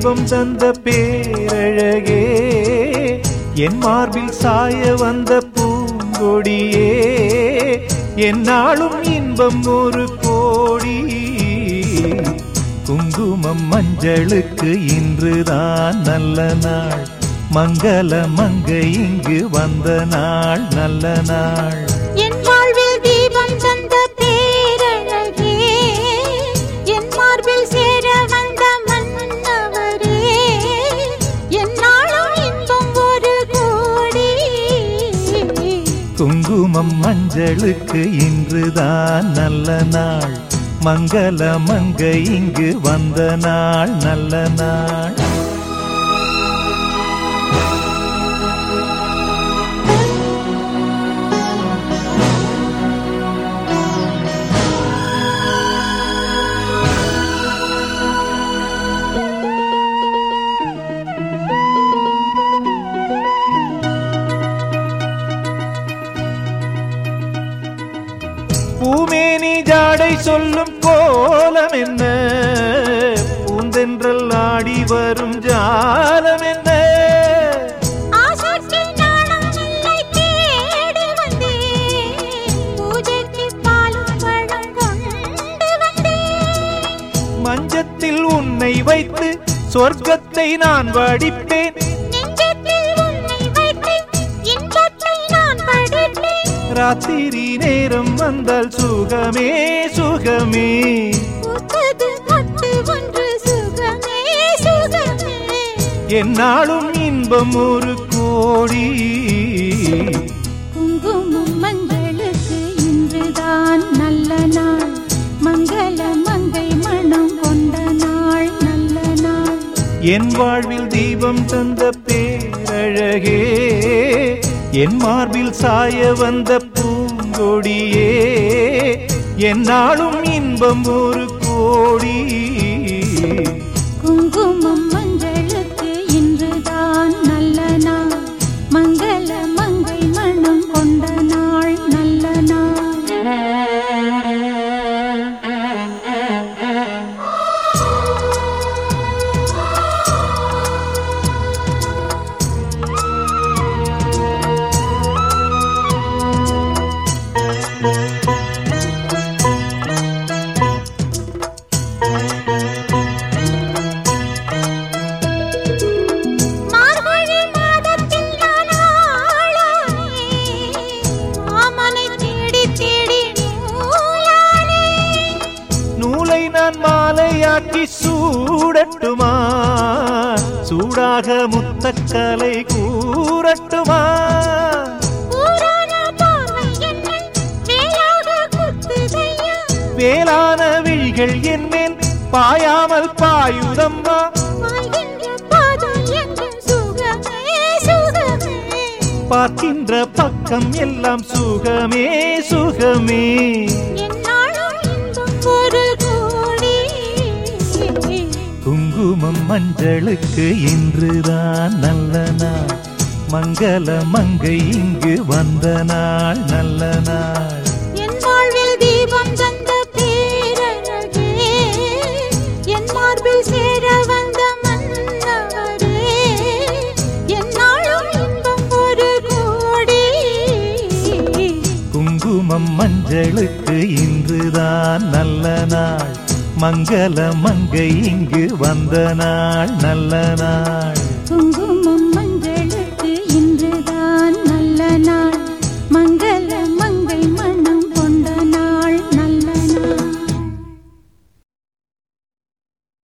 தெய்வம் தந்த பேரழகே என் மார்பில் சாய வந்த பூங்கொடியே என்னாலும் இன்பம் ஒரு கோடி. குங்குமம் மஞ்சளுக்கு இன்றுதான் நல்ல நாள். மங்கள மங்கை இங்கு வந்த நாள் நல்ல நாள். குங்குமம் மஞ்சளுக்கு இன்றுதான் நல்ல நாள். மங்கள மங்கை இங்கு வந்த நாள் நல்ல நாள். ஜாடை சொல்லும் கோலம் என்ன? பூந்தென்றல் ஆடி வரும் ஜாலம் என்ன? மஞ்சத்தில் உன்னை வைத்து சொர்க்கத்தை நான் வடிப்பேன். ராத்திரி நேரம் வந்தால் சுகமே சுகமே. என்னாலும் இன்பம் ஒரு கோடி. குங்குமம் மங்களுக்கு இன்றுதான் நல்ல நாள். மங்கள மங்கை மனம் கொண்ட நாள் நல்ல நாள். என் வாழ்வில் தீபம் தந்த பேரழகே. என் மார்பில் சாய வந்த பூங்கொடியே என்னாலும் இன்பம் ஒரு கோடி. சூடட்டுமா சூடாக முத்தக்கலை கூறட்டுமா? வேளான விழிகள் என்மேல் பாயாமல் பாயுதம்மா. பார்க்கின்ற பக்கம் எல்லாம் சுகமே சுகமே. ஒரு குங்குமம் மஞ்சளுக்கு இன்றுதான் நல்ல நாள். மங்கள மங்கை இங்கு வந்த நாள் நல்ல நாள். என் வாழ்வில் தீபம் தந்த பேரழகே என் மார்பில் சேர வந்த மன்னவரே என்னாலும் இன்பம் ஒரு கோடி. குங்குமம் மஞ்சளுக்கு இன்றுதான் நல்ல நாள். மங்கள மங்கை இங்கு வந்த நாள் நல்ல நாள். குங்குமம்